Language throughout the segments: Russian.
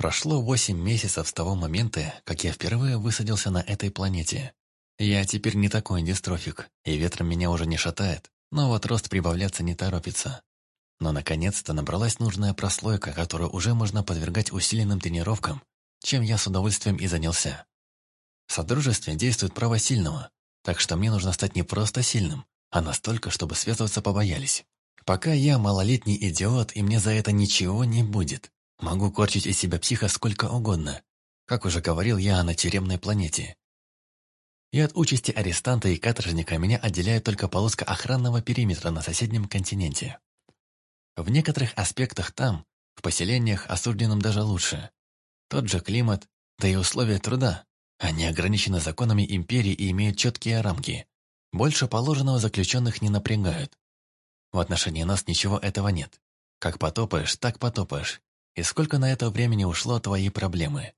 Прошло восемь месяцев с того момента, как я впервые высадился на этой планете. Я теперь не такой дистрофик, и ветром меня уже не шатает, но вот рост прибавляться не торопится. Но наконец-то набралась нужная прослойка, которую уже можно подвергать усиленным тренировкам, чем я с удовольствием и занялся. В Содружестве действует право сильного, так что мне нужно стать не просто сильным, а настолько, чтобы связываться побоялись. Пока я малолетний идиот, и мне за это ничего не будет. Могу корчить из себя психа сколько угодно, как уже говорил я на тюремной планете. И от участи арестанта и каторжника меня отделяет только полоска охранного периметра на соседнем континенте. В некоторых аспектах там, в поселениях, осужденным даже лучше. Тот же климат, да и условия труда. Они ограничены законами империи и имеют четкие рамки. Больше положенного заключенных не напрягают. В отношении нас ничего этого нет. Как потопаешь, так потопаешь. И сколько на это времени ушло твои проблемы?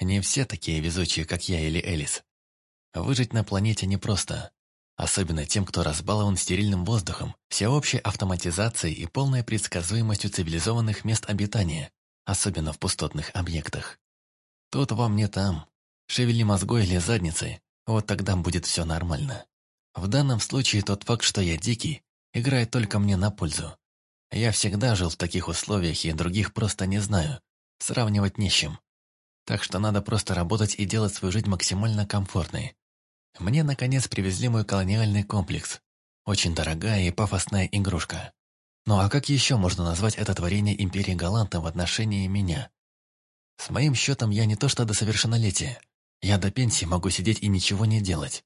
Не все такие везучие, как я или Элис. Выжить на планете непросто. Особенно тем, кто разбалован стерильным воздухом, всеобщей автоматизацией и полной предсказуемостью цивилизованных мест обитания, особенно в пустотных объектах. Тут вам не там. Шевели мозгой или задницей, вот тогда будет все нормально. В данном случае тот факт, что я дикий, играет только мне на пользу. Я всегда жил в таких условиях и других просто не знаю. Сравнивать не с чем. Так что надо просто работать и делать свою жизнь максимально комфортной. Мне, наконец, привезли мой колониальный комплекс. Очень дорогая и пафосная игрушка. Ну а как еще можно назвать это творение Империи Галантом в отношении меня? С моим счетом я не то что до совершеннолетия. Я до пенсии могу сидеть и ничего не делать.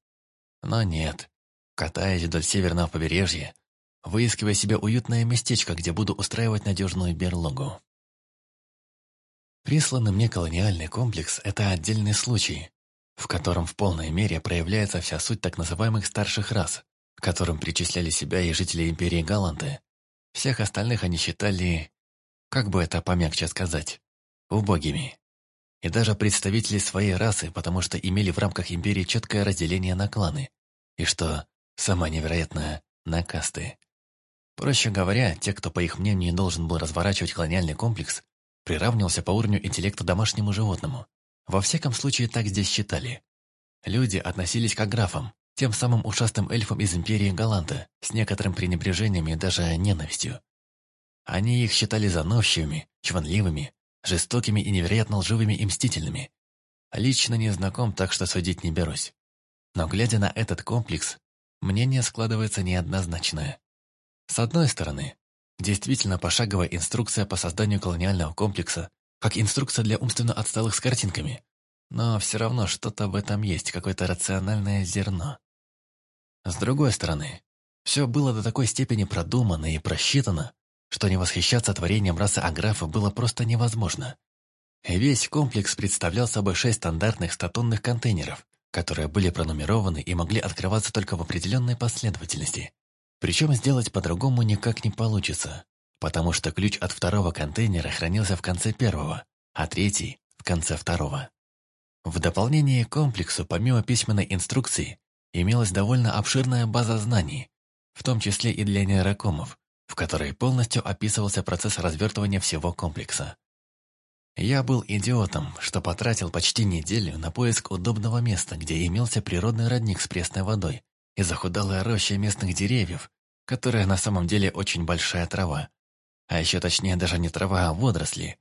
Но нет. Катаясь вдоль северного побережья, выискивая себе уютное местечко, где буду устраивать надежную берлогу. Присланный мне колониальный комплекс – это отдельный случай, в котором в полной мере проявляется вся суть так называемых старших рас, к которым причисляли себя и жители империи Галанты. Всех остальных они считали, как бы это помягче сказать, убогими. И даже представители своей расы, потому что имели в рамках империи четкое разделение на кланы. И что, самое невероятное, на касты. Проще говоря, те, кто, по их мнению, должен был разворачивать колониальный комплекс, приравнивался по уровню интеллекта домашнему животному. Во всяком случае, так здесь считали. Люди относились к графам, тем самым ушастым эльфам из империи Галанта, с некоторым пренебрежением и даже ненавистью. Они их считали заносчивыми, чванливыми, жестокими и невероятно лживыми и мстительными. Лично не знаком, так что судить не берусь. Но глядя на этот комплекс, мнение складывается неоднозначное. С одной стороны, действительно пошаговая инструкция по созданию колониального комплекса, как инструкция для умственно отсталых с картинками. Но все равно что-то в этом есть, какое-то рациональное зерно. С другой стороны, все было до такой степени продумано и просчитано, что не восхищаться творением расы Аграфа было просто невозможно. Весь комплекс представлял собой шесть стандартных статонных контейнеров, которые были пронумерованы и могли открываться только в определенной последовательности. Причем сделать по-другому никак не получится, потому что ключ от второго контейнера хранился в конце первого, а третий – в конце второго. В дополнение к комплексу, помимо письменной инструкции, имелась довольно обширная база знаний, в том числе и для нейрокомов, в которой полностью описывался процесс развертывания всего комплекса. Я был идиотом, что потратил почти неделю на поиск удобного места, где имелся природный родник с пресной водой, и захудалая роща местных деревьев, которая на самом деле очень большая трава, а еще точнее даже не трава, а водоросли,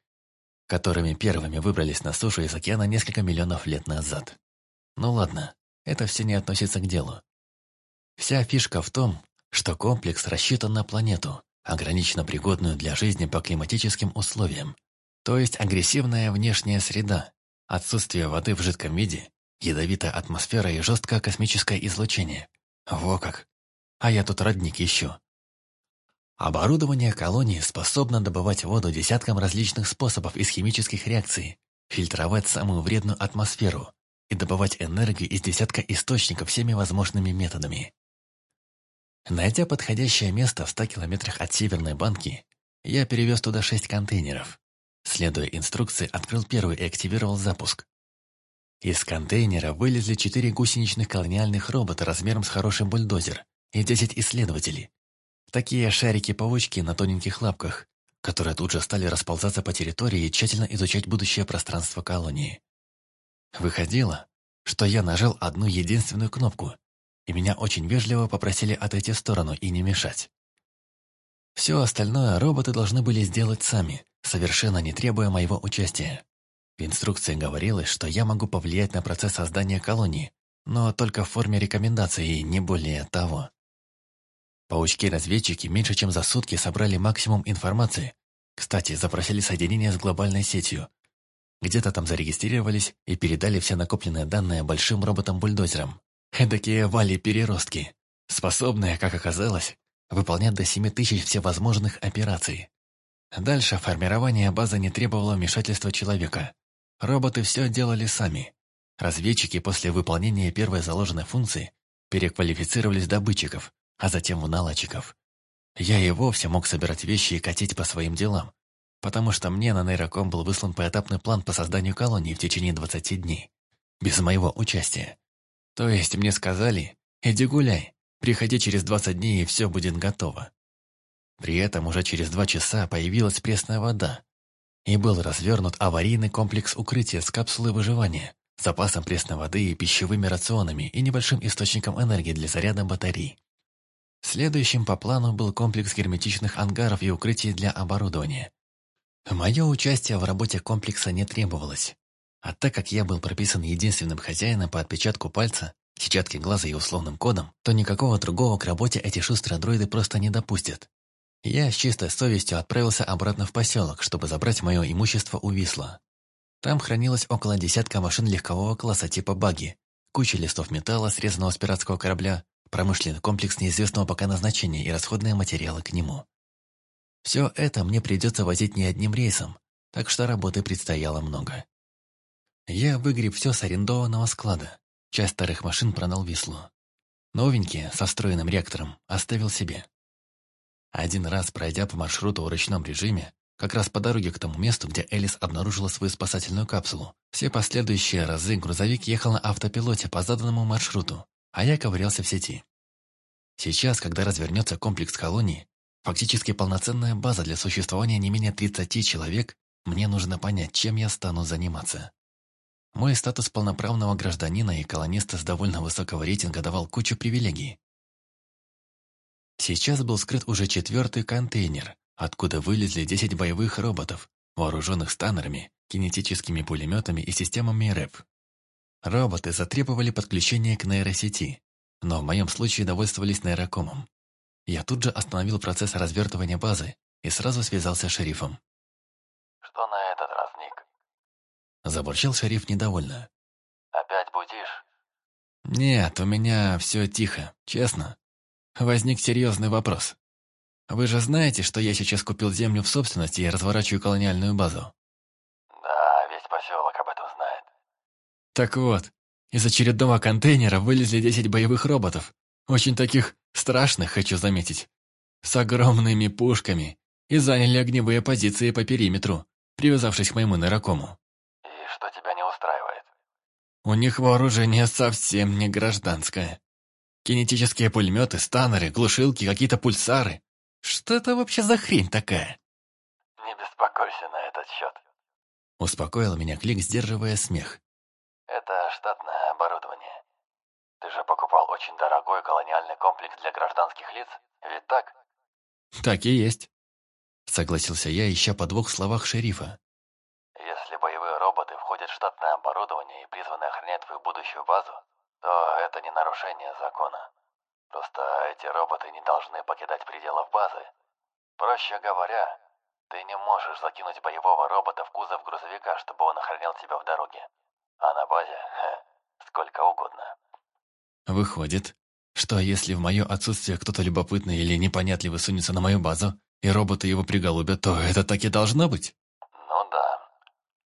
которыми первыми выбрались на сушу из океана несколько миллионов лет назад. Ну ладно, это все не относится к делу. Вся фишка в том, что комплекс рассчитан на планету, ограниченно пригодную для жизни по климатическим условиям, то есть агрессивная внешняя среда, отсутствие воды в жидком виде, ядовитая атмосфера и жесткое космическое излучение – во как. А я тут родник ищу. А оборудование колонии способно добывать воду десяткам различных способов из химических реакций, фильтровать самую вредную атмосферу и добывать энергию из десятка источников всеми возможными методами. Найдя подходящее место в 100 километрах от Северной банки, я перевез туда шесть контейнеров. Следуя инструкции, открыл первый и активировал запуск. Из контейнера вылезли четыре гусеничных колониальных робота размером с хороший бульдозер и 10 исследователей. Такие шарики-паучки на тоненьких лапках, которые тут же стали расползаться по территории и тщательно изучать будущее пространство колонии. Выходило, что я нажал одну единственную кнопку, и меня очень вежливо попросили отойти в сторону и не мешать. Все остальное роботы должны были сделать сами, совершенно не требуя моего участия. Инструкция говорила, что я могу повлиять на процесс создания колонии, но только в форме рекомендаций, не более того. Паучки-разведчики меньше чем за сутки собрали максимум информации. Кстати, запросили соединение с глобальной сетью. Где-то там зарегистрировались и передали все накопленные данные большим роботам-бульдозерам. Эдакие вали-переростки, способные, как оказалось, выполнять до 7 тысяч всевозможных операций. Дальше формирование базы не требовало вмешательства человека. Роботы все делали сами. Разведчики после выполнения первой заложенной функции переквалифицировались в добытчиков, а затем в наладчиков. Я и вовсе мог собирать вещи и катить по своим делам, потому что мне на нейроком был выслан поэтапный план по созданию колонии в течение 20 дней, без моего участия. То есть мне сказали «Иди гуляй, приходи через 20 дней и все будет готово». При этом уже через два часа появилась пресная вода, и был развернут аварийный комплекс укрытия с капсулой выживания, запасом пресной воды, и пищевыми рационами и небольшим источником энергии для заряда батарей. Следующим по плану был комплекс герметичных ангаров и укрытий для оборудования. Мое участие в работе комплекса не требовалось. А так как я был прописан единственным хозяином по отпечатку пальца, сетчатке глаза и условным кодом, то никакого другого к работе эти шустрые дроиды просто не допустят. Я с чистой совестью отправился обратно в поселок, чтобы забрать мое имущество у Висла. Там хранилось около десятка машин легкового класса типа баги, куча листов металла, срезанного с пиратского корабля, промышленный комплекс неизвестного пока назначения и расходные материалы к нему. Все это мне придется возить не одним рейсом, так что работы предстояло много. Я выгреб все с арендованного склада, часть старых машин пронал Вислу. Новенькие, со встроенным реактором, оставил себе. Один раз пройдя по маршруту в ручном режиме, как раз по дороге к тому месту, где Элис обнаружила свою спасательную капсулу, все последующие разы грузовик ехал на автопилоте по заданному маршруту, а я ковырялся в сети. Сейчас, когда развернется комплекс колонии, фактически полноценная база для существования не менее 30 человек, мне нужно понять, чем я стану заниматься. Мой статус полноправного гражданина и колониста с довольно высокого рейтинга давал кучу привилегий, Сейчас был скрыт уже четвертый контейнер, откуда вылезли 10 боевых роботов, вооруженных станерами, кинетическими пулеметами и системами РЭП. Роботы затребовали подключение к нейросети, но в моем случае довольствовались нейрокомом. Я тут же остановил процесс развертывания базы и сразу связался с шерифом. «Что на этот раз, Ник?» Забурчал шериф недовольно. «Опять будишь?» «Нет, у меня все тихо, честно возник серьезный вопрос. Вы же знаете, что я сейчас купил землю в собственности и разворачиваю колониальную базу? Да, весь поселок об этом знает. Так вот, из очередного контейнера вылезли 10 боевых роботов. Очень таких страшных, хочу заметить. С огромными пушками. И заняли огневые позиции по периметру, привязавшись к моему нейрокому. И что тебя не устраивает? У них вооружение совсем не гражданское кинетические пулеметы, станеры, глушилки, какие-то пульсары. Что это вообще за хрень такая? Не беспокойся на этот счет. Успокоил меня Клик, сдерживая смех. Это штатное оборудование. Ты же покупал очень дорогой колониальный комплекс для гражданских лиц, ведь так? Так и есть. Согласился я, ища по двух словах шерифа. Если боевые роботы входят в штатное оборудование и призваны охранять твою будущую базу, то это не нарушение закона. Просто эти роботы не должны покидать пределов базы. Проще говоря, ты не можешь закинуть боевого робота в кузов грузовика, чтобы он охранял тебя в дороге. А на базе сколько угодно. Выходит, что если в мое отсутствие кто-то любопытный или непонятливый сунется на мою базу, и роботы его приголубят, то это так и должно быть? Ну да.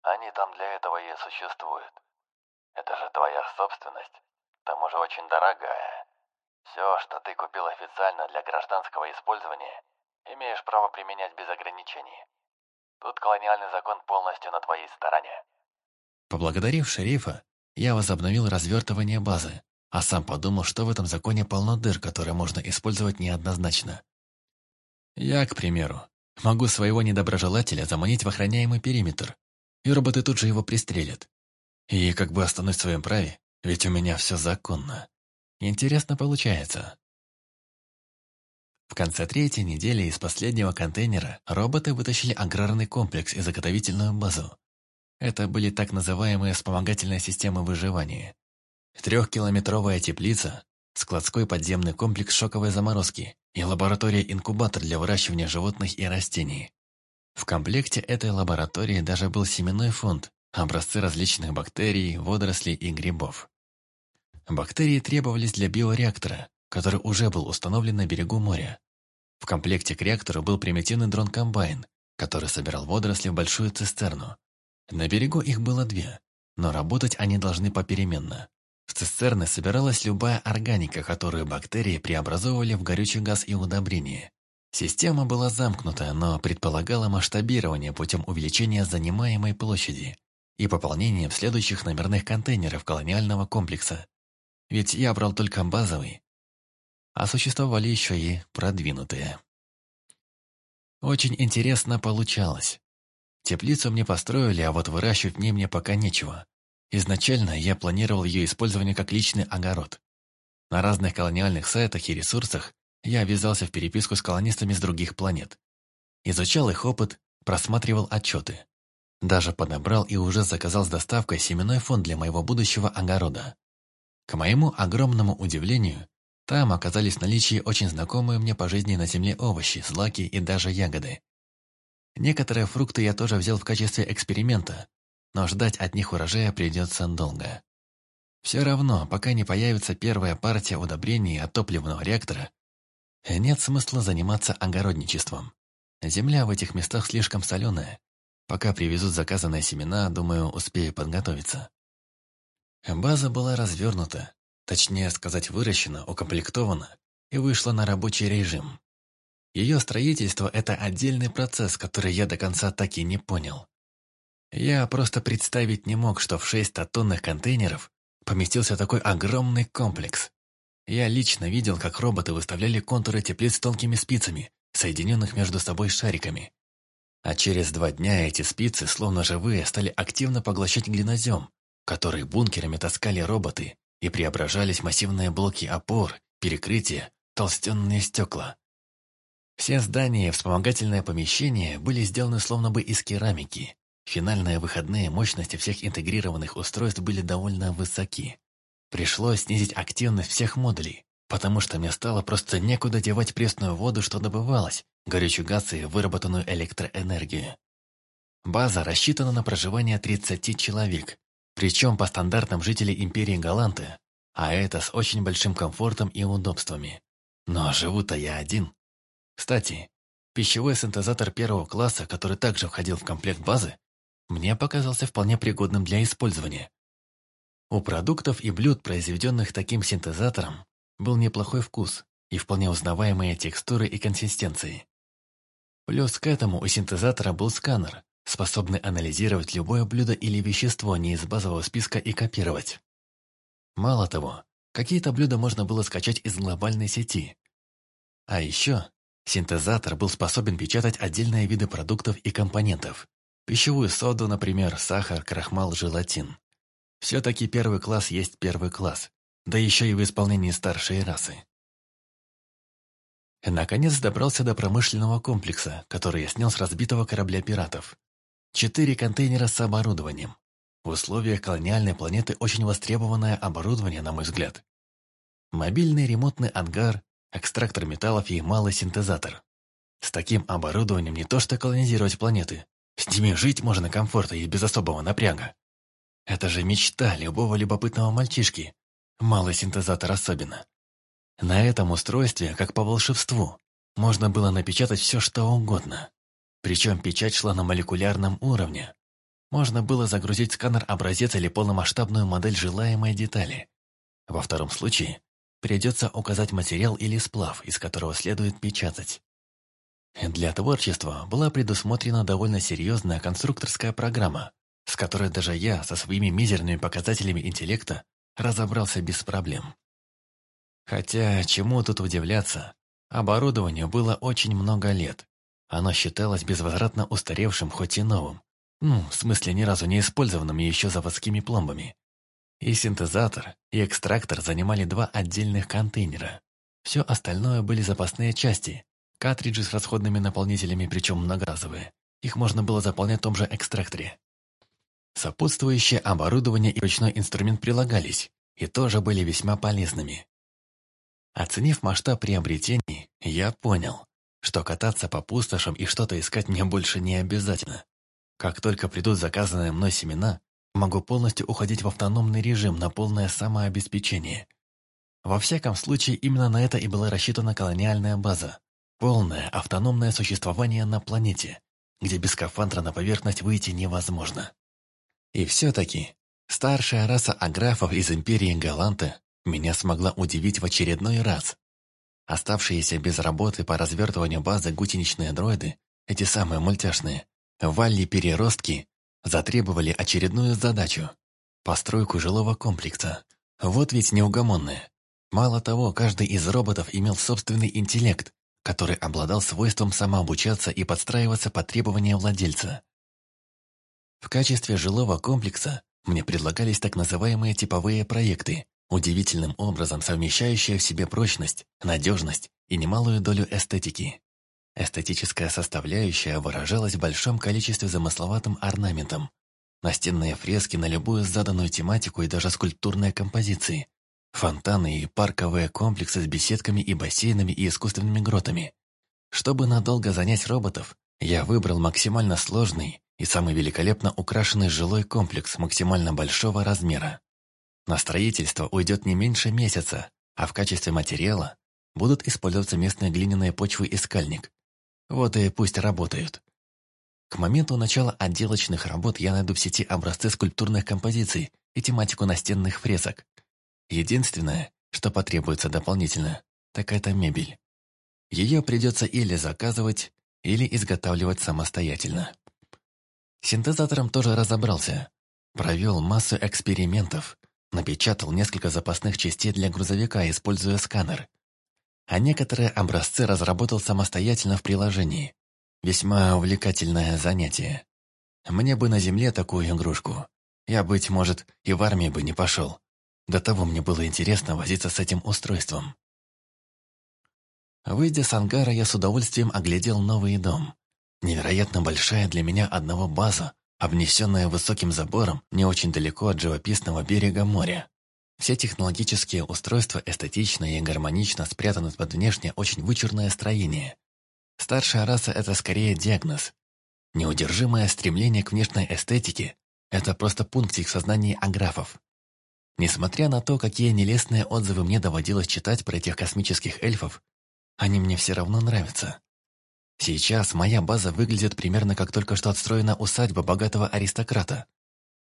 Они там для этого и существуют. Это же твоя собственность. Там уже очень дорогая. Все, что ты купил официально для гражданского использования, имеешь право применять без ограничений. Тут колониальный закон полностью на твоей стороне». Поблагодарив шерифа, я возобновил развертывание базы, а сам подумал, что в этом законе полно дыр, которые можно использовать неоднозначно. Я, к примеру, могу своего недоброжелателя заманить в охраняемый периметр, и роботы тут же его пристрелят. И как бы останусь в своем праве, ведь у меня все законно. Интересно получается. В конце третьей недели из последнего контейнера роботы вытащили аграрный комплекс и заготовительную базу. Это были так называемые вспомогательные системы выживания. Трехкилометровая теплица, складской подземный комплекс шоковой заморозки и лаборатория-инкубатор для выращивания животных и растений. В комплекте этой лаборатории даже был семенной фонд, образцы различных бактерий, водорослей и грибов. Бактерии требовались для биореактора, который уже был установлен на берегу моря. В комплекте к реактору был примитивный дрон-комбайн, который собирал водоросли в большую цистерну. На берегу их было две, но работать они должны попеременно. В цистерны собиралась любая органика, которую бактерии преобразовывали в горючий газ и удобрения. Система была замкнутая, но предполагала масштабирование путем увеличения занимаемой площади и пополнения в следующих номерных контейнеров колониального комплекса ведь я брал только базовый. А существовали еще и продвинутые. Очень интересно получалось. Теплицу мне построили, а вот выращивать в мне пока нечего. Изначально я планировал ее использование как личный огород. На разных колониальных сайтах и ресурсах я ввязался в переписку с колонистами с других планет. Изучал их опыт, просматривал отчеты. Даже подобрал и уже заказал с доставкой семенной фонд для моего будущего огорода. К моему огромному удивлению, там оказались наличие очень знакомые мне по жизни на земле овощи, злаки и даже ягоды. Некоторые фрукты я тоже взял в качестве эксперимента, но ждать от них урожая придется долго. Все равно, пока не появится первая партия удобрений от топливного реактора, нет смысла заниматься огородничеством. Земля в этих местах слишком соленая. Пока привезут заказанные семена, думаю, успею подготовиться. База была развернута, точнее сказать выращена, укомплектована и вышла на рабочий режим. Ее строительство – это отдельный процесс, который я до конца так и не понял. Я просто представить не мог, что в шесть тонных контейнеров поместился такой огромный комплекс. Я лично видел, как роботы выставляли контуры теплиц тонкими спицами, соединенных между собой шариками. А через два дня эти спицы, словно живые, стали активно поглощать глинозем, которые бункерами таскали роботы, и преображались массивные блоки опор, перекрытия, толстенные стекла. Все здания и вспомогательные помещения были сделаны словно бы из керамики. Финальные выходные мощности всех интегрированных устройств были довольно высоки. Пришлось снизить активность всех модулей, потому что мне стало просто некуда девать пресную воду, что добывалось, горючий газ и выработанную электроэнергию. База рассчитана на проживание 30 человек, причем по стандартам жителей империи Галанты, а это с очень большим комфортом и удобствами. Но живу-то я один. Кстати, пищевой синтезатор первого класса, который также входил в комплект базы, мне показался вполне пригодным для использования. У продуктов и блюд, произведенных таким синтезатором, был неплохой вкус и вполне узнаваемые текстуры и консистенции. Плюс к этому у синтезатора был сканер, способны анализировать любое блюдо или вещество не из базового списка и копировать. Мало того, какие-то блюда можно было скачать из глобальной сети. А еще синтезатор был способен печатать отдельные виды продуктов и компонентов. Пищевую соду, например, сахар, крахмал, желатин. Все-таки первый класс есть первый класс, да еще и в исполнении старшей расы. Наконец добрался до промышленного комплекса, который я снял с разбитого корабля пиратов. Четыре контейнера с оборудованием. В условиях колониальной планеты очень востребованное оборудование, на мой взгляд. Мобильный ремонтный ангар, экстрактор металлов и малый синтезатор. С таким оборудованием не то что колонизировать планеты. С ними жить можно комфортно и без особого напряга. Это же мечта любого любопытного мальчишки. Малый синтезатор особенно. На этом устройстве, как по волшебству, можно было напечатать все что угодно. Причем печать шла на молекулярном уровне. Можно было загрузить сканер образец или полномасштабную модель желаемой детали. Во втором случае придется указать материал или сплав, из которого следует печатать. Для творчества была предусмотрена довольно серьезная конструкторская программа, с которой даже я со своими мизерными показателями интеллекта разобрался без проблем. Хотя, чему тут удивляться, оборудованию было очень много лет, оно считалось безвозвратно устаревшим, хоть и новым. Ну, в смысле, ни разу не использованным еще заводскими пломбами. И синтезатор, и экстрактор занимали два отдельных контейнера. Все остальное были запасные части, картриджи с расходными наполнителями, причем многоразовые. Их можно было заполнять в том же экстракторе. Сопутствующее оборудование и ручной инструмент прилагались, и тоже были весьма полезными. Оценив масштаб приобретений, я понял, что кататься по пустошам и что-то искать мне больше не обязательно. Как только придут заказанные мной семена, могу полностью уходить в автономный режим на полное самообеспечение. Во всяком случае, именно на это и была рассчитана колониальная база. Полное автономное существование на планете, где без скафандра на поверхность выйти невозможно. И все-таки, старшая раса аграфов из империи Галанты меня смогла удивить в очередной раз, Оставшиеся без работы по развертыванию базы гусеничные дроиды, эти самые мультяшные, Валли-переростки, затребовали очередную задачу – постройку жилого комплекса. Вот ведь неугомонные. Мало того, каждый из роботов имел собственный интеллект, который обладал свойством самообучаться и подстраиваться под требования владельца. В качестве жилого комплекса мне предлагались так называемые типовые проекты, удивительным образом совмещающая в себе прочность, надежность и немалую долю эстетики. Эстетическая составляющая выражалась в большом количестве замысловатым орнаментом. Настенные фрески на любую заданную тематику и даже скульптурные композиции. Фонтаны и парковые комплексы с беседками и бассейнами и искусственными гротами. Чтобы надолго занять роботов, я выбрал максимально сложный и самый великолепно украшенный жилой комплекс максимально большого размера. На строительство уйдет не меньше месяца, а в качестве материала будут использоваться местные глиняные почвы и скальник. Вот и пусть работают. К моменту начала отделочных работ я найду в сети образцы скульптурных композиций и тематику настенных фресок. Единственное, что потребуется дополнительно, так это мебель. Ее придется или заказывать, или изготавливать самостоятельно. Синтезатором тоже разобрался. Провел массу экспериментов – напечатал несколько запасных частей для грузовика, используя сканер. А некоторые образцы разработал самостоятельно в приложении. Весьма увлекательное занятие. Мне бы на земле такую игрушку. Я, быть может, и в армию бы не пошел. До того мне было интересно возиться с этим устройством. Выйдя с ангара, я с удовольствием оглядел новый дом. Невероятно большая для меня одного база, Обнесенная высоким забором не очень далеко от живописного берега моря. Все технологические устройства эстетично и гармонично спрятаны под внешне очень вычурное строение. Старшая раса – это скорее диагноз. Неудержимое стремление к внешней эстетике – это просто пунктик в сознании аграфов. Несмотря на то, какие нелестные отзывы мне доводилось читать про этих космических эльфов, они мне все равно нравятся. Сейчас моя база выглядит примерно как только что отстроена усадьба богатого аристократа.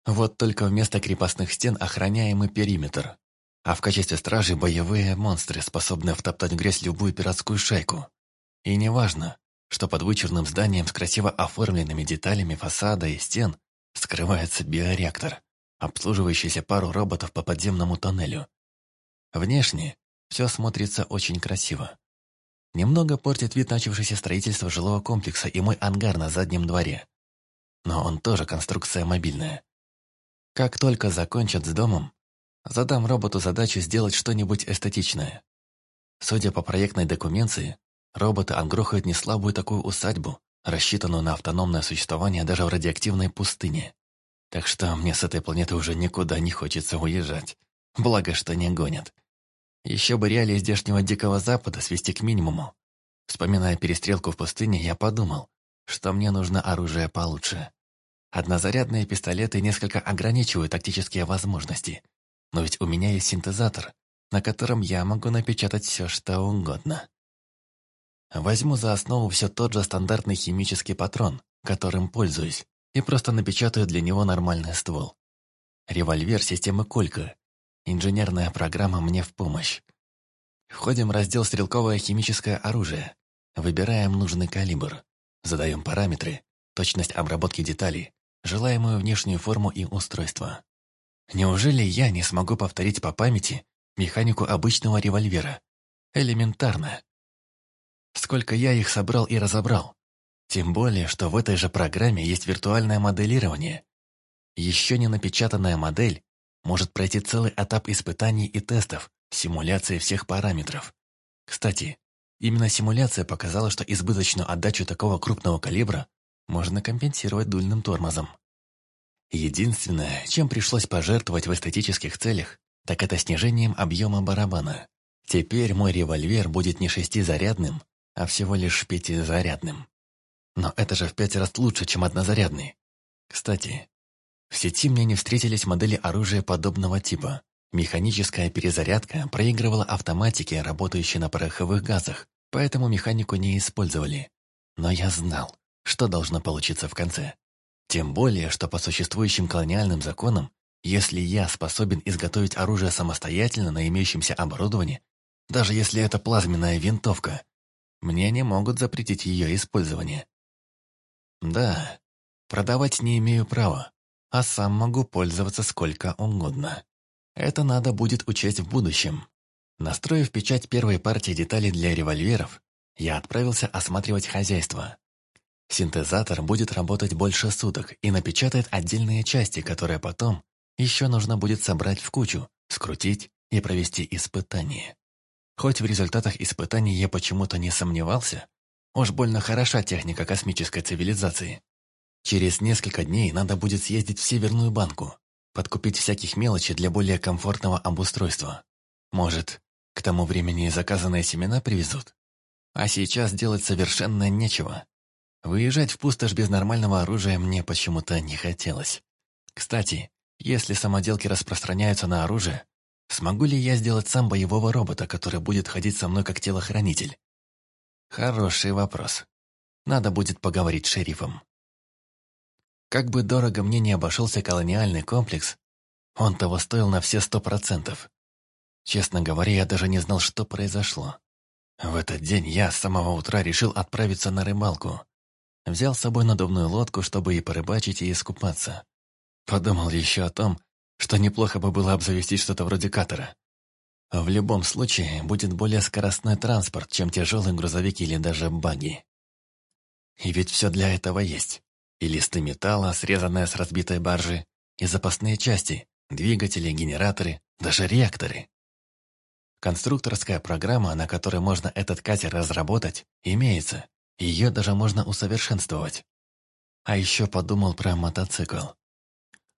Вот только вместо крепостных стен охраняемый периметр. А в качестве стражи боевые монстры, способные втоптать в грязь любую пиратскую шайку. И неважно, что под вычурным зданием с красиво оформленными деталями фасада и стен скрывается биореактор, обслуживающийся пару роботов по подземному тоннелю. Внешне все смотрится очень красиво немного портит вид начавшееся строительство жилого комплекса и мой ангар на заднем дворе. Но он тоже конструкция мобильная. Как только закончат с домом, задам роботу задачу сделать что-нибудь эстетичное. Судя по проектной документации, роботы отгрохают неслабую такую усадьбу, рассчитанную на автономное существование даже в радиоактивной пустыне. Так что мне с этой планеты уже никуда не хочется уезжать. Благо, что не гонят. Еще бы баряли здешнего Дикого Запада свести к минимуму. Вспоминая перестрелку в пустыне, я подумал, что мне нужно оружие получше. Однозарядные пистолеты несколько ограничивают тактические возможности. Но ведь у меня есть синтезатор, на котором я могу напечатать все, что угодно. Возьму за основу все тот же стандартный химический патрон, которым пользуюсь, и просто напечатаю для него нормальный ствол. Револьвер системы Колька Инженерная программа мне в помощь. Входим в раздел «Стрелковое химическое оружие». Выбираем нужный калибр. Задаем параметры, точность обработки деталей, желаемую внешнюю форму и устройство. Неужели я не смогу повторить по памяти механику обычного револьвера? Элементарно. Сколько я их собрал и разобрал. Тем более, что в этой же программе есть виртуальное моделирование. Еще не напечатанная модель может пройти целый этап испытаний и тестов, симуляции всех параметров. Кстати, именно симуляция показала, что избыточную отдачу такого крупного калибра можно компенсировать дульным тормозом. Единственное, чем пришлось пожертвовать в эстетических целях, так это снижением объема барабана. Теперь мой револьвер будет не шестизарядным, а всего лишь пятизарядным. Но это же в пять раз лучше, чем однозарядный. Кстати, в сети мне не встретились модели оружия подобного типа. Механическая перезарядка проигрывала автоматики, работающие на пороховых газах, поэтому механику не использовали. Но я знал, что должно получиться в конце. Тем более, что по существующим колониальным законам, если я способен изготовить оружие самостоятельно на имеющемся оборудовании, даже если это плазменная винтовка, мне не могут запретить ее использование. Да, продавать не имею права, а сам могу пользоваться сколько угодно. Это надо будет учесть в будущем. Настроив печать первой партии деталей для револьверов, я отправился осматривать хозяйство. Синтезатор будет работать больше суток и напечатает отдельные части, которые потом еще нужно будет собрать в кучу, скрутить и провести испытание. Хоть в результатах испытаний я почему-то не сомневался, уж больно хороша техника космической цивилизации, Через несколько дней надо будет съездить в Северную банку, подкупить всяких мелочей для более комфортного обустройства. Может, к тому времени заказанные семена привезут. А сейчас делать совершенно нечего. Выезжать в пустошь без нормального оружия мне почему-то не хотелось. Кстати, если самоделки распространяются на оружие, смогу ли я сделать сам боевого робота, который будет ходить со мной как телохранитель? Хороший вопрос. Надо будет поговорить с шерифом. Как бы дорого мне не обошелся колониальный комплекс, он того стоил на все сто процентов. Честно говоря, я даже не знал, что произошло. В этот день я с самого утра решил отправиться на рыбалку. Взял с собой надувную лодку, чтобы и порыбачить, и искупаться. Подумал еще о том, что неплохо бы было обзавестись что-то вроде катера. В любом случае, будет более скоростной транспорт, чем тяжелый грузовик или даже багги. И ведь все для этого есть и листы металла, срезанные с разбитой баржи, и запасные части, двигатели, генераторы, даже реакторы. Конструкторская программа, на которой можно этот катер разработать, имеется. Ее даже можно усовершенствовать. А еще подумал про мотоцикл.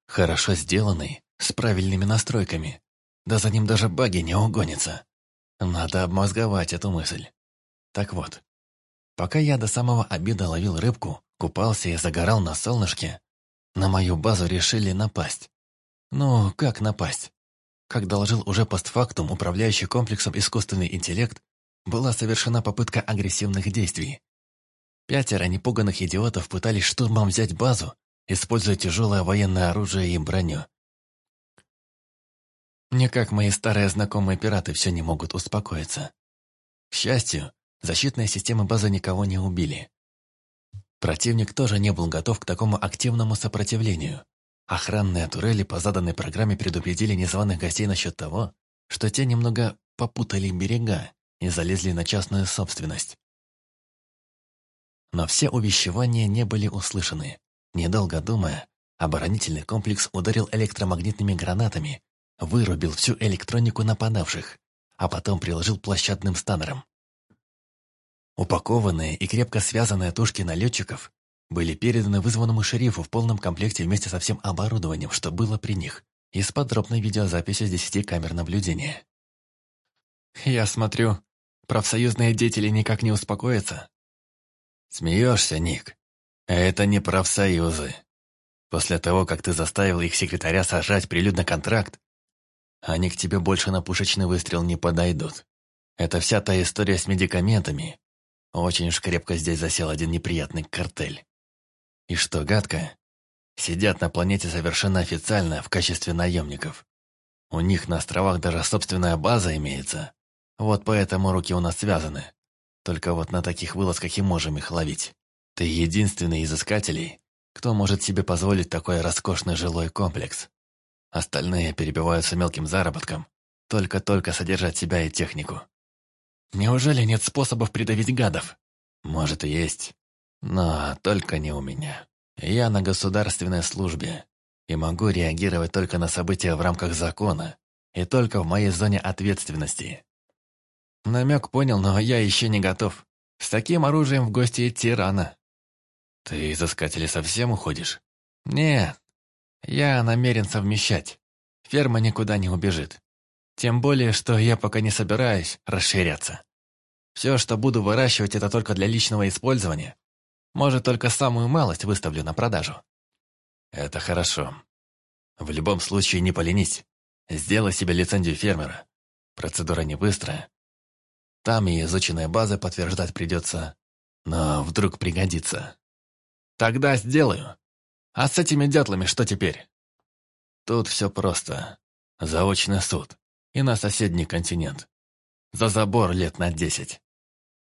Хорошо сделанный, с правильными настройками. Да за ним даже баги не угонятся. Надо обмозговать эту мысль. Так вот, пока я до самого обеда ловил рыбку, купался и загорал на солнышке, на мою базу решили напасть. Но как напасть? Как доложил уже постфактум управляющий комплексом искусственный интеллект, была совершена попытка агрессивных действий. Пятеро непуганных идиотов пытались штурмом взять базу, используя тяжелое военное оружие и броню. Никак мои старые знакомые пираты все не могут успокоиться. К счастью, защитные системы базы никого не убили. Противник тоже не был готов к такому активному сопротивлению. Охранные турели по заданной программе предупредили незваных гостей насчет того, что те немного попутали берега и залезли на частную собственность. Но все увещевания не были услышаны. Недолго думая, оборонительный комплекс ударил электромагнитными гранатами, вырубил всю электронику нападавших, а потом приложил площадным станером. Упакованные и крепко связанные тушки налетчиков были переданы вызванному шерифу в полном комплекте вместе со всем оборудованием, что было при них, и с подробной видеозаписью с 10 камер наблюдения. «Я смотрю, профсоюзные деятели никак не успокоятся». «Смеешься, Ник. Это не профсоюзы. После того, как ты заставил их секретаря сажать прилюдно контракт, они к тебе больше на пушечный выстрел не подойдут. Это вся та история с медикаментами, очень уж крепко здесь засел один неприятный картель. И что гадко, сидят на планете совершенно официально в качестве наемников. У них на островах даже собственная база имеется. Вот поэтому руки у нас связаны. Только вот на таких вылазках и можем их ловить. Ты единственный из искателей, кто может себе позволить такой роскошный жилой комплекс. Остальные перебиваются мелким заработком, только-только содержать себя и технику. Неужели нет способов придавить гадов? Может и есть. Но только не у меня. Я на государственной службе и могу реагировать только на события в рамках закона и только в моей зоне ответственности. Намек понял, но я еще не готов. С таким оружием в гости идти рано. Ты из искателя совсем уходишь? Нет, я намерен совмещать. Ферма никуда не убежит. Тем более, что я пока не собираюсь расширяться. Все, что буду выращивать, это только для личного использования. Может, только самую малость выставлю на продажу. Это хорошо. В любом случае, не поленись. Сделай себе лицензию фермера. Процедура не быстрая. Там и изученная база подтверждать придется. Но вдруг пригодится. Тогда сделаю. А с этими дятлами что теперь? Тут все просто. Заочный суд и на соседний континент. За забор лет на десять.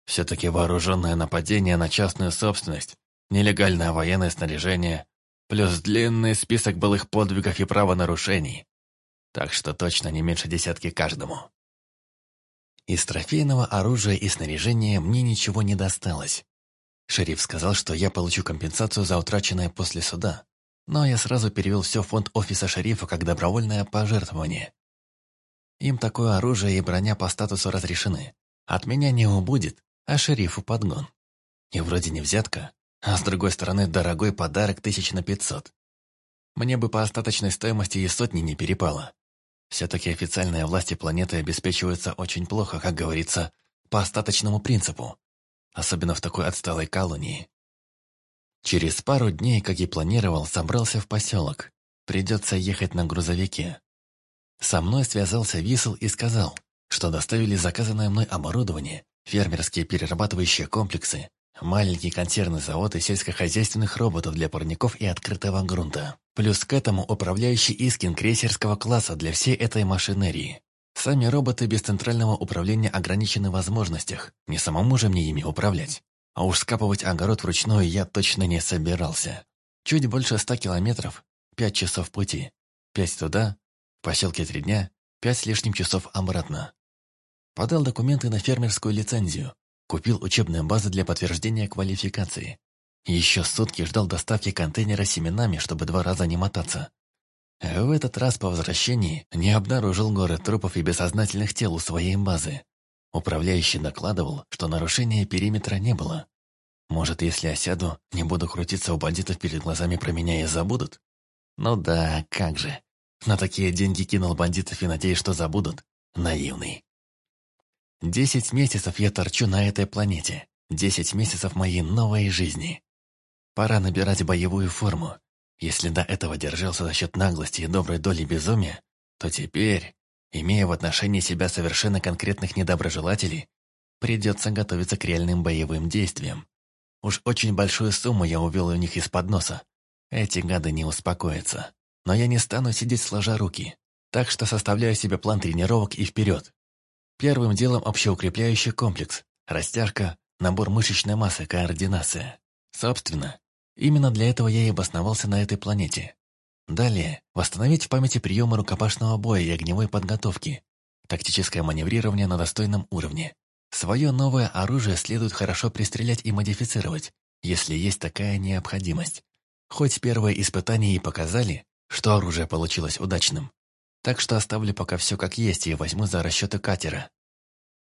Все-таки вооруженное нападение на частную собственность, нелегальное военное снаряжение, плюс длинный список былых подвигов и правонарушений. Так что точно не меньше десятки каждому. Из трофейного оружия и снаряжения мне ничего не досталось. Шериф сказал, что я получу компенсацию за утраченное после суда, но я сразу перевел все в фонд офиса шерифа как добровольное пожертвование. Им такое оружие и броня по статусу разрешены. От меня не убудет, а шерифу подгон. И вроде не взятка, а с другой стороны дорогой подарок тысяч на пятьсот. Мне бы по остаточной стоимости и сотни не перепало. Все-таки официальные власти планеты обеспечиваются очень плохо, как говорится, по остаточному принципу. Особенно в такой отсталой колонии. Через пару дней, как и планировал, собрался в поселок. Придется ехать на грузовике. Со мной связался Висл и сказал, что доставили заказанное мной оборудование, фермерские перерабатывающие комплексы, маленький консервный завод и сельскохозяйственных роботов для парников и открытого грунта. Плюс к этому управляющий Искин крейсерского класса для всей этой машинерии. Сами роботы без центрального управления ограничены в возможностях, не самому же мне ими управлять. А уж скапывать огород вручную я точно не собирался. Чуть больше ста километров, пять часов пути. Пять туда, в поселке три дня, пять с лишним часов обратно. Подал документы на фермерскую лицензию, купил учебные базы для подтверждения квалификации. Еще сутки ждал доставки контейнера с семенами, чтобы два раза не мотаться. В этот раз по возвращении не обнаружил горы трупов и бессознательных тел у своей базы. Управляющий докладывал, что нарушения периметра не было. Может, если осяду, не буду крутиться у бандитов перед глазами про меня и забудут? Ну да, как же. На такие деньги кинул бандитов и надеюсь, что забудут. Наивный. Десять месяцев я торчу на этой планете. Десять месяцев моей новой жизни. Пора набирать боевую форму. Если до этого держался за счет наглости и доброй доли безумия, то теперь, имея в отношении себя совершенно конкретных недоброжелателей, придется готовиться к реальным боевым действиям. Уж очень большую сумму я увел у них из-под носа. Эти гады не успокоятся. Но я не стану сидеть сложа руки, так что составляю себе план тренировок и вперед. Первым делом общеукрепляющий комплекс, растяжка, набор мышечной массы, координация. Собственно, именно для этого я и обосновался на этой планете. Далее, восстановить в памяти приемы рукопашного боя и огневой подготовки, тактическое маневрирование на достойном уровне. Свое новое оружие следует хорошо пристрелять и модифицировать, если есть такая необходимость. Хоть первые испытания и показали, что оружие получилось удачным. Так что оставлю пока все как есть и возьму за расчеты катера.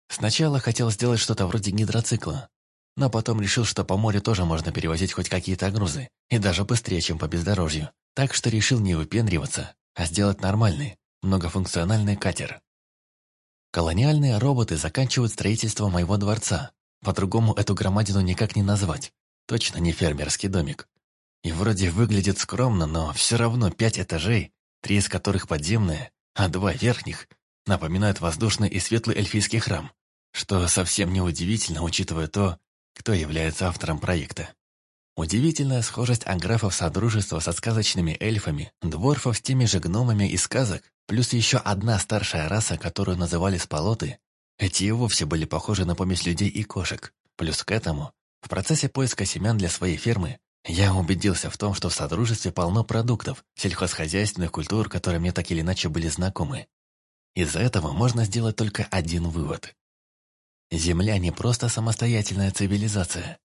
Сначала хотел сделать что-то вроде гидроцикла, но потом решил, что по морю тоже можно перевозить хоть какие-то грузы, и даже быстрее, чем по бездорожью. Так что решил не выпендриваться, а сделать нормальный, многофункциональный катер. Колониальные роботы заканчивают строительство моего дворца. По-другому эту громадину никак не назвать. Точно не фермерский домик. И вроде выглядит скромно, но все равно пять этажей, три из которых подземные, а два верхних, напоминают воздушный и светлый эльфийский храм, что совсем неудивительно, учитывая то, кто является автором проекта. Удивительная схожесть аграфов содружества со сказочными эльфами, дворфов с теми же гномами из сказок, плюс еще одна старшая раса, которую называли сполоты, эти и вовсе были похожи на помесь людей и кошек. Плюс к этому, в процессе поиска семян для своей фермы, я убедился в том, что в Содружестве полно продуктов, сельхозхозяйственных культур, которые мне так или иначе были знакомы. Из-за этого можно сделать только один вывод. Земля не просто самостоятельная цивилизация.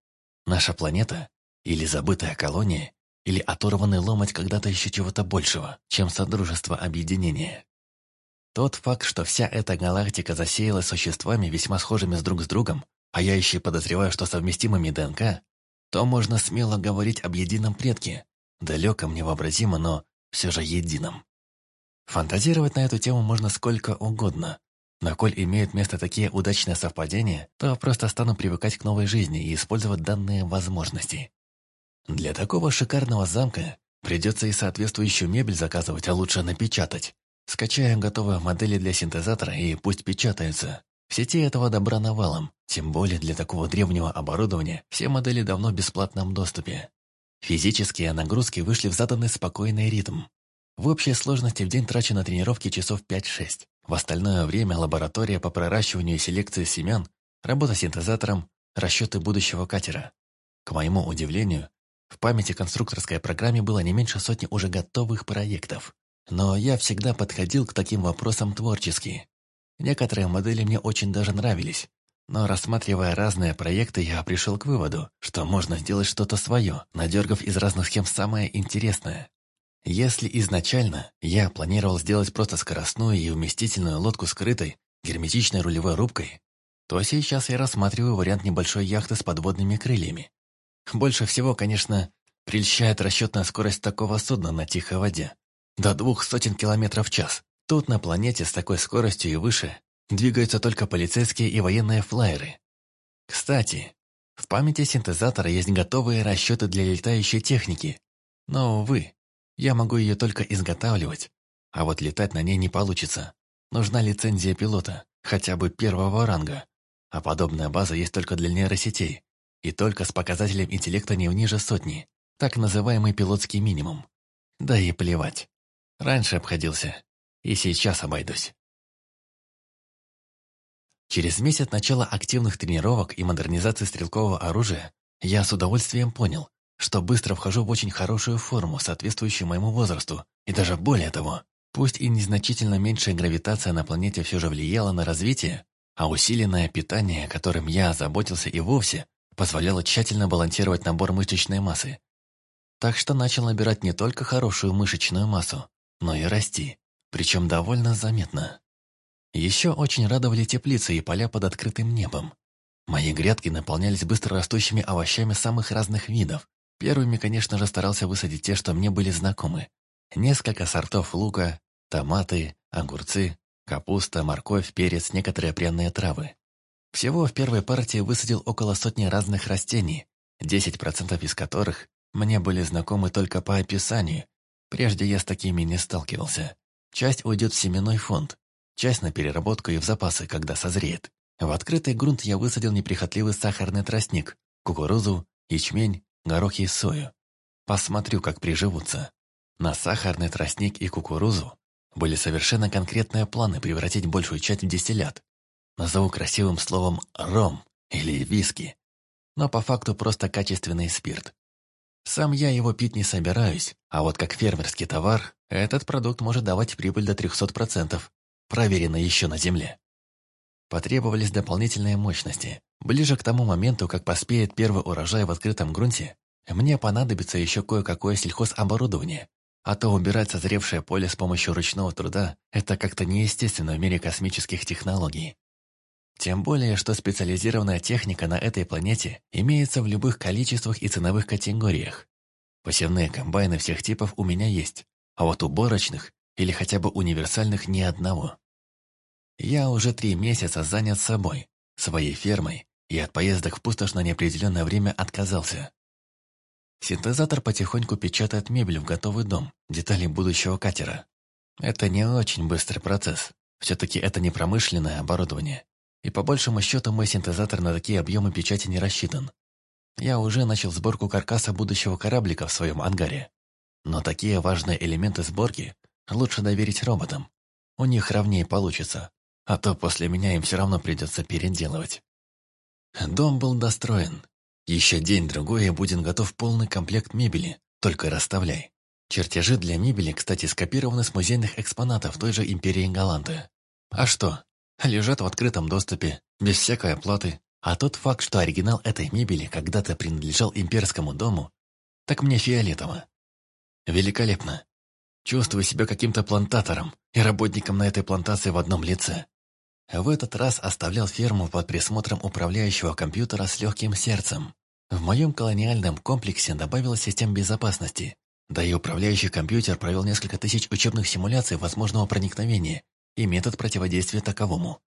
Наша планета – или забытая колония, или оторванный ломоть когда-то еще чего-то большего, чем Содружество Объединения. Тот факт, что вся эта галактика засеялась существами, весьма схожими с друг с другом, а я еще подозреваю, что совместимыми ДНК, то можно смело говорить об едином предке, далеком, невообразимо, но все же едином. Фантазировать на эту тему можно сколько угодно. Но коль имеют место такие удачные совпадения, то просто стану привыкать к новой жизни и использовать данные возможности. Для такого шикарного замка придется и соответствующую мебель заказывать, а лучше напечатать. Скачаем готовые модели для синтезатора и пусть печатаются. В сети этого добра навалом, тем более для такого древнего оборудования все модели давно в бесплатном доступе. Физические нагрузки вышли в заданный спокойный ритм. В общей сложности в день трачено тренировки часов 5-6. В остальное время лаборатория по проращиванию и селекции семян, работа с синтезатором, расчеты будущего катера. К моему удивлению, в памяти конструкторской программе было не меньше сотни уже готовых проектов. Но я всегда подходил к таким вопросам творчески. Некоторые модели мне очень даже нравились, но рассматривая разные проекты, я пришел к выводу, что можно сделать что-то свое, надергав из разных схем самое интересное. Если изначально я планировал сделать просто скоростную и вместительную лодку скрытой, герметичной рулевой рубкой, то сейчас я рассматриваю вариант небольшой яхты с подводными крыльями. Больше всего, конечно, прельщает расчетная скорость такого судна на тихой воде. До двух сотен километров в час. Тут на планете с такой скоростью и выше двигаются только полицейские и военные флайеры. Кстати, в памяти синтезатора есть готовые расчеты для летающей техники. Но, увы, я могу ее только изготавливать. А вот летать на ней не получится. Нужна лицензия пилота, хотя бы первого ранга. А подобная база есть только для нейросетей. И только с показателем интеллекта не ниже сотни. Так называемый пилотский минимум. Да и плевать. Раньше обходился и сейчас обойдусь. Через месяц начала активных тренировок и модернизации стрелкового оружия я с удовольствием понял, что быстро вхожу в очень хорошую форму, соответствующую моему возрасту, и даже более того, пусть и незначительно меньшая гравитация на планете все же влияла на развитие, а усиленное питание, которым я заботился и вовсе, позволяло тщательно балансировать набор мышечной массы. Так что начал набирать не только хорошую мышечную массу, но и расти причем довольно заметно. Еще очень радовали теплицы и поля под открытым небом. Мои грядки наполнялись быстрорастущими овощами самых разных видов. Первыми, конечно же, старался высадить те, что мне были знакомы. Несколько сортов лука, томаты, огурцы, капуста, морковь, перец, некоторые пряные травы. Всего в первой партии высадил около сотни разных растений, 10% из которых мне были знакомы только по описанию, прежде я с такими не сталкивался. Часть уйдет в семенной фонд, часть на переработку и в запасы, когда созреет. В открытый грунт я высадил неприхотливый сахарный тростник, кукурузу, ячмень, горох и сою. Посмотрю, как приживутся. На сахарный тростник и кукурузу были совершенно конкретные планы превратить большую часть в дистиллят. Назову красивым словом «ром» или «виски», но по факту просто качественный спирт. Сам я его пить не собираюсь, а вот как фермерский товар, этот продукт может давать прибыль до 300%, проверено еще на земле. Потребовались дополнительные мощности. Ближе к тому моменту, как поспеет первый урожай в открытом грунте, мне понадобится еще кое-какое сельхозоборудование, а то убирать созревшее поле с помощью ручного труда – это как-то неестественно в мире космических технологий. Тем более, что специализированная техника на этой планете имеется в любых количествах и ценовых категориях. Посевные комбайны всех типов у меня есть, а вот уборочных или хотя бы универсальных ни одного. Я уже три месяца занят собой, своей фермой, и от поездок в пустошь на неопределенное время отказался. Синтезатор потихоньку печатает мебель в готовый дом, детали будущего катера. Это не очень быстрый процесс. Все-таки это не промышленное оборудование, и по большему счету мой синтезатор на такие объемы печати не рассчитан. Я уже начал сборку каркаса будущего кораблика в своем ангаре. Но такие важные элементы сборки лучше доверить роботам. У них ровнее получится, а то после меня им все равно придется переделывать. Дом был достроен. Еще день-другой и будет готов полный комплект мебели, только расставляй. Чертежи для мебели, кстати, скопированы с музейных экспонатов той же империи Голланды. А что, Лежат в открытом доступе, без всякой оплаты. А тот факт, что оригинал этой мебели когда-то принадлежал имперскому дому, так мне фиолетово. Великолепно. Чувствую себя каким-то плантатором и работником на этой плантации в одном лице. В этот раз оставлял ферму под присмотром управляющего компьютера с легким сердцем. В моем колониальном комплексе добавилась система безопасности. Да и управляющий компьютер провел несколько тысяч учебных симуляций возможного проникновения и метод противодействия таковому.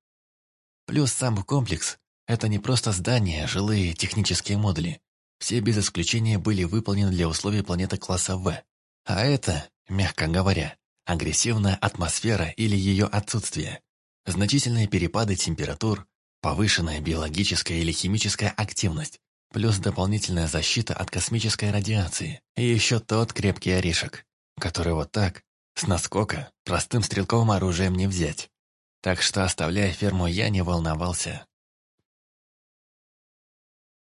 Плюс сам комплекс – это не просто здания, жилые, технические модули. Все без исключения были выполнены для условий планеты класса В. А это, мягко говоря, агрессивная атмосфера или ее отсутствие, значительные перепады температур, повышенная биологическая или химическая активность, плюс дополнительная защита от космической радиации и еще тот крепкий орешек, который вот так с наскока простым стрелковым оружием не взять. Так что, оставляя ферму, я не волновался.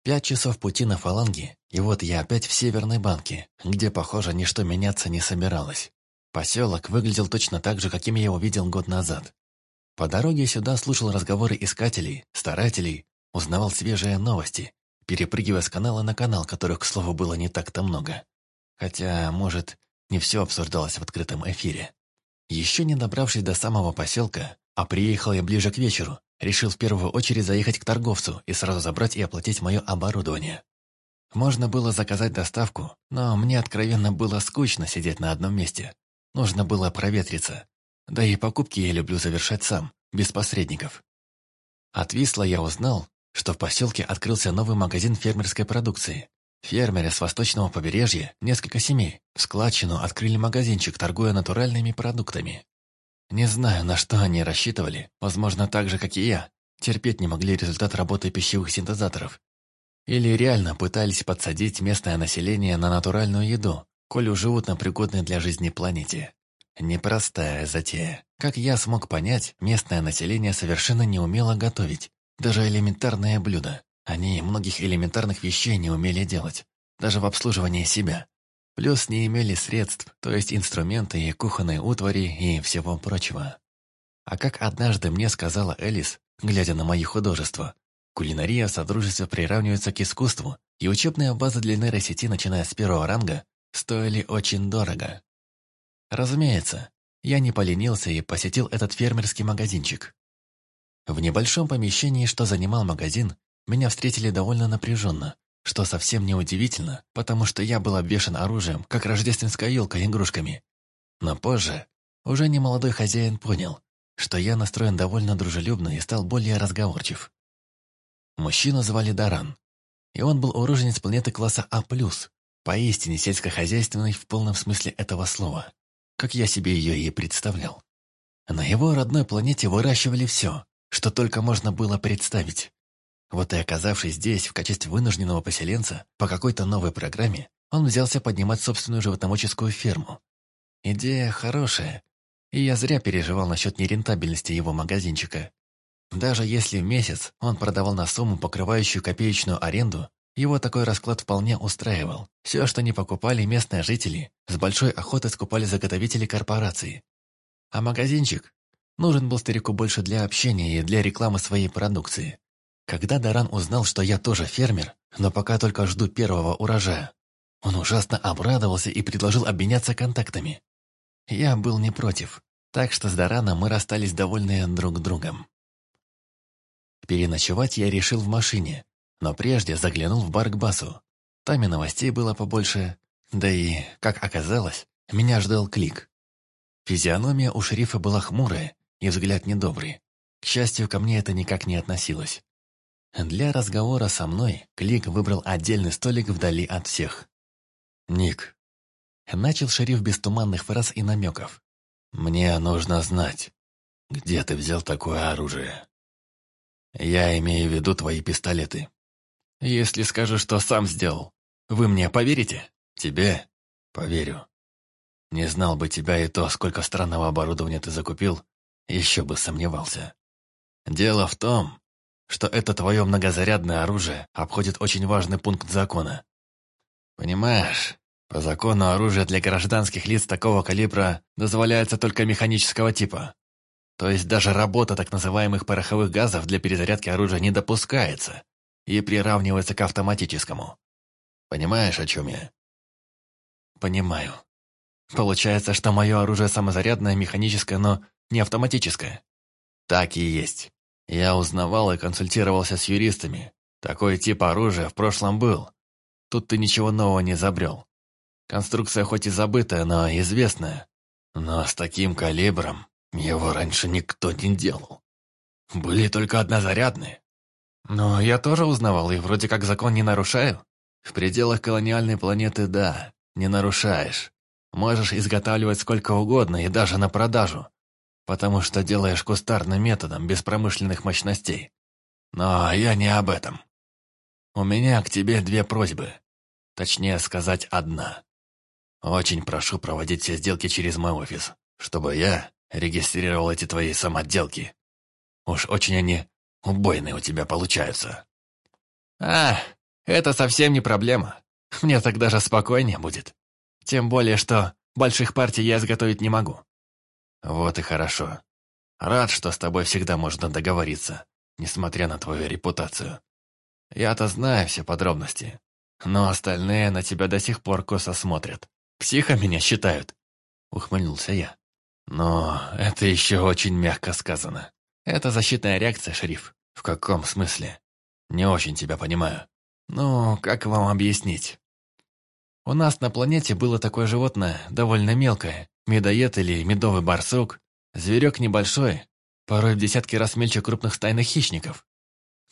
Пять часов пути на фаланге, и вот я опять в Северной банке, где, похоже, ничто меняться не собиралось. Поселок выглядел точно так же, каким я его видел год назад. По дороге сюда слушал разговоры искателей, старателей, узнавал свежие новости, перепрыгивая с канала на канал, которых, к слову, было не так-то много. Хотя, может, не все обсуждалось в открытом эфире. Еще не добравшись до самого поселка, а приехал я ближе к вечеру, решил в первую очередь заехать к торговцу и сразу забрать и оплатить мое оборудование. Можно было заказать доставку, но мне откровенно было скучно сидеть на одном месте. Нужно было проветриться. Да и покупки я люблю завершать сам, без посредников. От Висла я узнал, что в поселке открылся новый магазин фермерской продукции. Фермеры с восточного побережья, несколько семей, в складчину открыли магазинчик, торгуя натуральными продуктами. Не знаю, на что они рассчитывали, возможно, так же, как и я, терпеть не могли результат работы пищевых синтезаторов. Или реально пытались подсадить местное население на натуральную еду, коль живут на пригодной для жизни планете. Непростая затея. Как я смог понять, местное население совершенно не умело готовить, даже элементарное блюдо. Они многих элементарных вещей не умели делать, даже в обслуживании себя. Плюс не имели средств, то есть инструменты и кухонные утвари и всего прочего. А как однажды мне сказала Элис, глядя на мои художества, кулинария в Содружестве приравнивается к искусству, и учебная база для нейросети, начиная с первого ранга, стоили очень дорого. Разумеется, я не поленился и посетил этот фермерский магазинчик. В небольшом помещении, что занимал магазин, меня встретили довольно напряженно, что совсем не удивительно, потому что я был обвешан оружием, как рождественская елка игрушками. Но позже уже немолодой хозяин понял, что я настроен довольно дружелюбно и стал более разговорчив. Мужчину звали Даран, и он был уроженец планеты класса А+, поистине сельскохозяйственной в полном смысле этого слова, как я себе ее и представлял. На его родной планете выращивали все, что только можно было представить. Вот и оказавшись здесь в качестве вынужденного поселенца по какой-то новой программе, он взялся поднимать собственную животноводческую ферму. Идея хорошая, и я зря переживал насчет нерентабельности его магазинчика. Даже если в месяц он продавал на сумму, покрывающую копеечную аренду, его такой расклад вполне устраивал. Все, что не покупали местные жители, с большой охотой скупали заготовители корпорации. А магазинчик нужен был старику больше для общения и для рекламы своей продукции. Когда Даран узнал, что я тоже фермер, но пока только жду первого урожая, он ужасно обрадовался и предложил обменяться контактами. Я был не против, так что с Дараном мы расстались довольные друг другом. Переночевать я решил в машине, но прежде заглянул в бар к Басу. Там и новостей было побольше, да и, как оказалось, меня ждал клик. Физиономия у шерифа была хмурая и взгляд недобрый. К счастью, ко мне это никак не относилось. Для разговора со мной Клик выбрал отдельный столик вдали от всех. «Ник», — начал шериф без туманных фраз и намеков, — «мне нужно знать, где ты взял такое оружие. Я имею в виду твои пистолеты. Если скажешь, что сам сделал, вы мне поверите?» «Тебе? Поверю. Не знал бы тебя и то, сколько странного оборудования ты закупил, еще бы сомневался. Дело в том, что это твое многозарядное оружие обходит очень важный пункт закона. Понимаешь, по закону оружие для гражданских лиц такого калибра дозволяется только механического типа. То есть даже работа так называемых пороховых газов для перезарядки оружия не допускается и приравнивается к автоматическому. Понимаешь, о чем я? Понимаю. Получается, что мое оружие самозарядное, механическое, но не автоматическое. Так и есть. Я узнавал и консультировался с юристами. Такой тип оружия в прошлом был. Тут ты ничего нового не забрел. Конструкция хоть и забытая, но известная. Но с таким калибром его раньше никто не делал. Были только однозарядные. Но я тоже узнавал, и вроде как закон не нарушаю. В пределах колониальной планеты – да, не нарушаешь. Можешь изготавливать сколько угодно и даже на продажу потому что делаешь кустарным методом, без промышленных мощностей. Но я не об этом. У меня к тебе две просьбы. Точнее сказать, одна. Очень прошу проводить все сделки через мой офис, чтобы я регистрировал эти твои самоделки. Уж очень они убойные у тебя получаются. А, это совсем не проблема. Мне так даже спокойнее будет. Тем более, что больших партий я изготовить не могу. Вот и хорошо. Рад, что с тобой всегда можно договориться, несмотря на твою репутацию. Я-то знаю все подробности, но остальные на тебя до сих пор косо смотрят. психа меня считают, ухмыльнулся я. Но это еще очень мягко сказано. Это защитная реакция, шериф. В каком смысле? Не очень тебя понимаю. Ну, как вам объяснить? У нас на планете было такое животное, довольно мелкое, Медоед или медовый барсук – зверек небольшой, порой в десятки раз мельче крупных стайных хищников.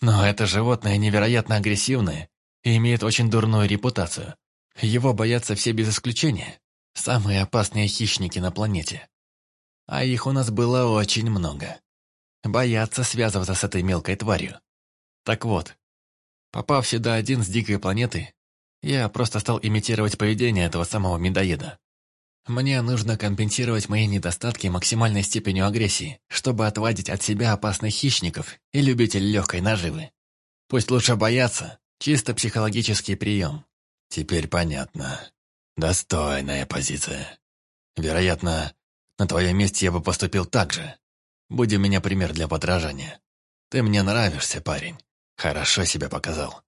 Но это животное невероятно агрессивное и имеет очень дурную репутацию. Его боятся все без исключения. Самые опасные хищники на планете. А их у нас было очень много. Боятся связываться с этой мелкой тварью. Так вот, попав сюда один с дикой планеты, я просто стал имитировать поведение этого самого медоеда. Мне нужно компенсировать мои недостатки максимальной степенью агрессии, чтобы отводить от себя опасных хищников и любителей легкой наживы. Пусть лучше боятся. Чисто психологический прием. Теперь понятно. Достойная позиция. Вероятно, на твоем месте я бы поступил так же. Будь у меня пример для подражания. Ты мне нравишься, парень. Хорошо себя показал.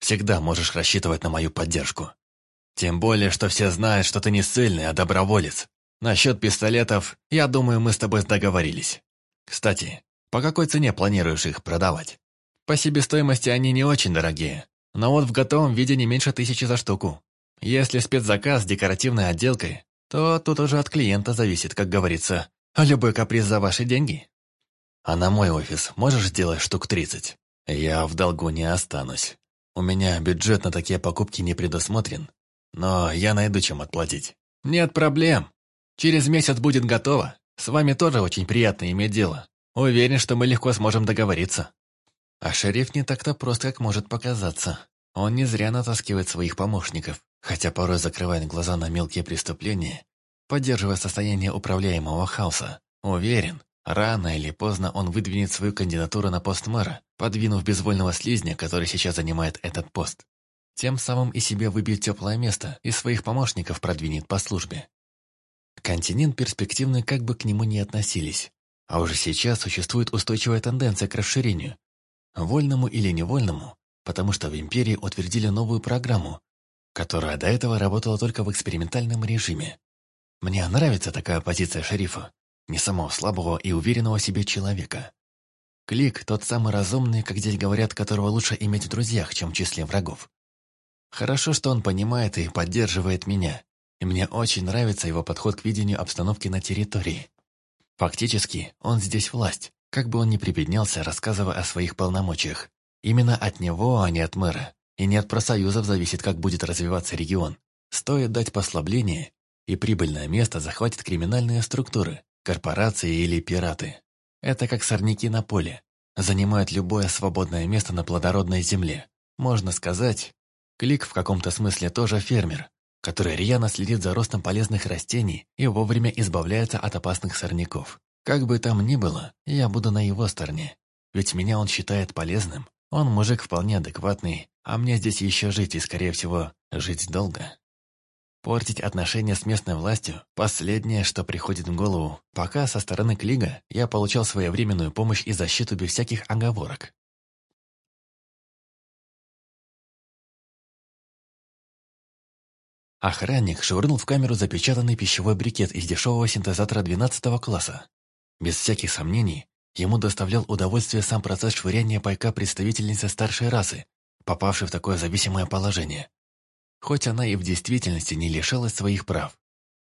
Всегда можешь рассчитывать на мою поддержку. Тем более, что все знают, что ты не ссыльный, а доброволец. Насчет пистолетов, я думаю, мы с тобой договорились. Кстати, по какой цене планируешь их продавать? По себестоимости они не очень дорогие, но вот в готовом виде не меньше тысячи за штуку. Если спецзаказ с декоративной отделкой, то тут уже от клиента зависит, как говорится, а любой каприз за ваши деньги. А на мой офис можешь сделать штук 30? Я в долгу не останусь. У меня бюджет на такие покупки не предусмотрен, но я найду чем отплатить. Нет проблем. Через месяц будет готово. С вами тоже очень приятно иметь дело. Уверен, что мы легко сможем договориться. А шериф не так-то прост, как может показаться. Он не зря натаскивает своих помощников, хотя порой закрывает глаза на мелкие преступления, поддерживая состояние управляемого хаоса. Уверен, рано или поздно он выдвинет свою кандидатуру на пост мэра, подвинув безвольного слизня, который сейчас занимает этот пост. Тем самым и себе выбьет теплое место и своих помощников продвинет по службе. Континент перспективный, как бы к нему не относились. А уже сейчас существует устойчивая тенденция к расширению. Вольному или невольному, потому что в империи утвердили новую программу, которая до этого работала только в экспериментальном режиме. Мне нравится такая позиция шерифа, не самого слабого и уверенного в себе человека. Клик – тот самый разумный, как здесь говорят, которого лучше иметь в друзьях, чем в числе врагов. Хорошо, что он понимает и поддерживает меня. И мне очень нравится его подход к видению обстановки на территории. Фактически, он здесь власть, как бы он ни прибеднялся, рассказывая о своих полномочиях. Именно от него, а не от мэра. И не от профсоюзов зависит, как будет развиваться регион. Стоит дать послабление, и прибыльное место захватят криминальные структуры, корпорации или пираты. Это как сорняки на поле. Занимают любое свободное место на плодородной земле. Можно сказать, Клик в каком-то смысле тоже фермер, который рьяно следит за ростом полезных растений и вовремя избавляется от опасных сорняков. Как бы там ни было, я буду на его стороне. Ведь меня он считает полезным. Он мужик вполне адекватный, а мне здесь еще жить и, скорее всего, жить долго. Портить отношения с местной властью – последнее, что приходит в голову. Пока со стороны Клига я получал своевременную помощь и защиту без всяких оговорок. Охранник швырнул в камеру запечатанный пищевой брикет из дешевого синтезатора 12 класса. Без всяких сомнений, ему доставлял удовольствие сам процесс швыряния пайка представительницы старшей расы, попавшей в такое зависимое положение. Хоть она и в действительности не лишалась своих прав.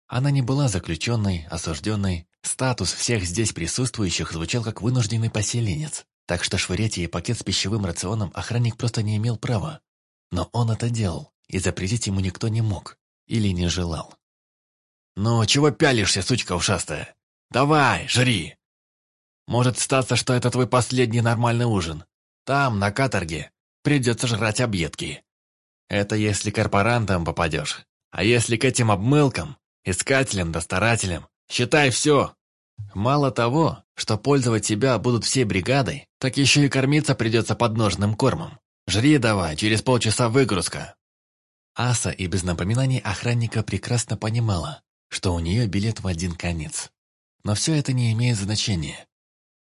Она не была заключенной, осужденной, статус всех здесь присутствующих звучал как вынужденный поселенец, так что швырять ей пакет с пищевым рационом охранник просто не имел права. Но он это делал, и запретить ему никто не мог или не желал. «Ну, чего пялишься, сучка ушастая? Давай, жри! Может статься, что это твой последний нормальный ужин. Там, на каторге, придется жрать объедки. Это если корпорантам попадешь. А если к этим обмылкам, искателям да старателям, считай все!» Мало того, что пользовать себя будут всей бригадой, так еще и кормиться придется подножным кормом. Жри давай, через полчаса выгрузка. Аса и без напоминаний охранника прекрасно понимала, что у нее билет в один конец. Но все это не имеет значения.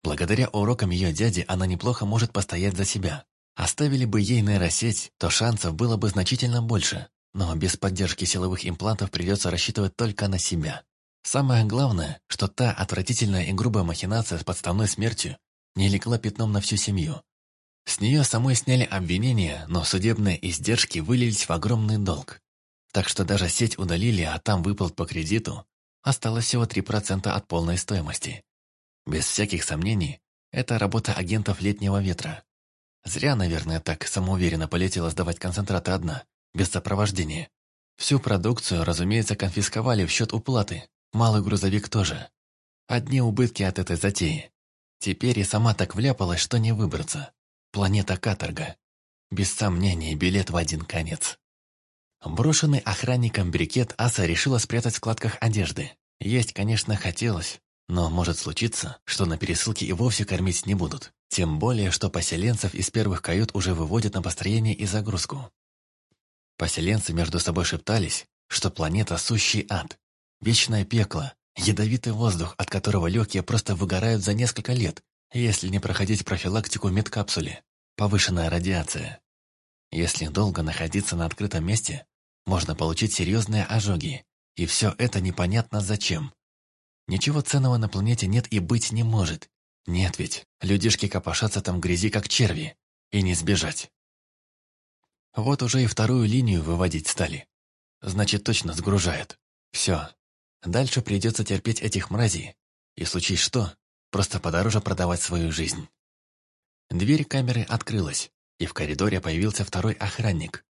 Благодаря урокам ее дяди она неплохо может постоять за себя. Оставили бы ей нейросеть, то шансов было бы значительно больше. Но без поддержки силовых имплантов придется рассчитывать только на себя. Самое главное, что та отвратительная и грубая махинация с подставной смертью не легла пятном на всю семью. С нее самой сняли обвинения, но судебные издержки вылились в огромный долг. Так что даже сеть удалили, а там выплат по кредиту осталось всего 3% от полной стоимости. Без всяких сомнений, это работа агентов летнего ветра. Зря, наверное, так самоуверенно полетела сдавать концентраты одна, без сопровождения. Всю продукцию, разумеется, конфисковали в счет уплаты. Малый грузовик тоже. Одни убытки от этой затеи. Теперь и сама так вляпалась, что не выбраться. Планета каторга. Без сомнения, билет в один конец. Брошенный охранником брикет Аса решила спрятать в складках одежды. Есть, конечно, хотелось, но может случиться, что на пересылке и вовсе кормить не будут. Тем более, что поселенцев из первых кают уже выводят на построение и загрузку. Поселенцы между собой шептались, что планета – сущий ад, вечное пекло, ядовитый воздух, от которого легкие просто выгорают за несколько лет, если не проходить профилактику медкапсуле, повышенная радиация. Если долго находиться на открытом месте, можно получить серьезные ожоги, и все это непонятно зачем. Ничего ценного на планете нет и быть не может. Нет ведь, людишки копошатся там в грязи, как черви, и не сбежать. Вот уже и вторую линию выводить стали. Значит, точно сгружает. Все. Дальше придется терпеть этих мразей. И случись что, просто подороже продавать свою жизнь. Дверь камеры открылась, и в коридоре появился второй охранник.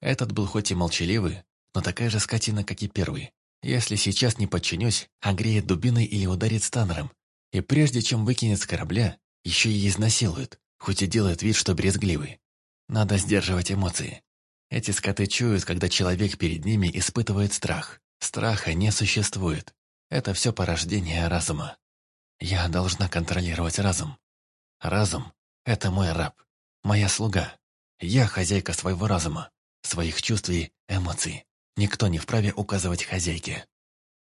Этот был хоть и молчаливый, но такая же скотина, как и первый. Если сейчас не подчинюсь, огреет дубиной или ударит станером. И прежде чем выкинет с корабля, еще и изнасилует, хоть и делает вид, что брезгливый. Надо сдерживать эмоции. Эти скоты чуют, когда человек перед ними испытывает страх. Страха не существует. Это все порождение разума. Я должна контролировать разум. Разум — это мой раб, моя слуга. Я хозяйка своего разума, своих чувств и эмоций. Никто не вправе указывать хозяйке.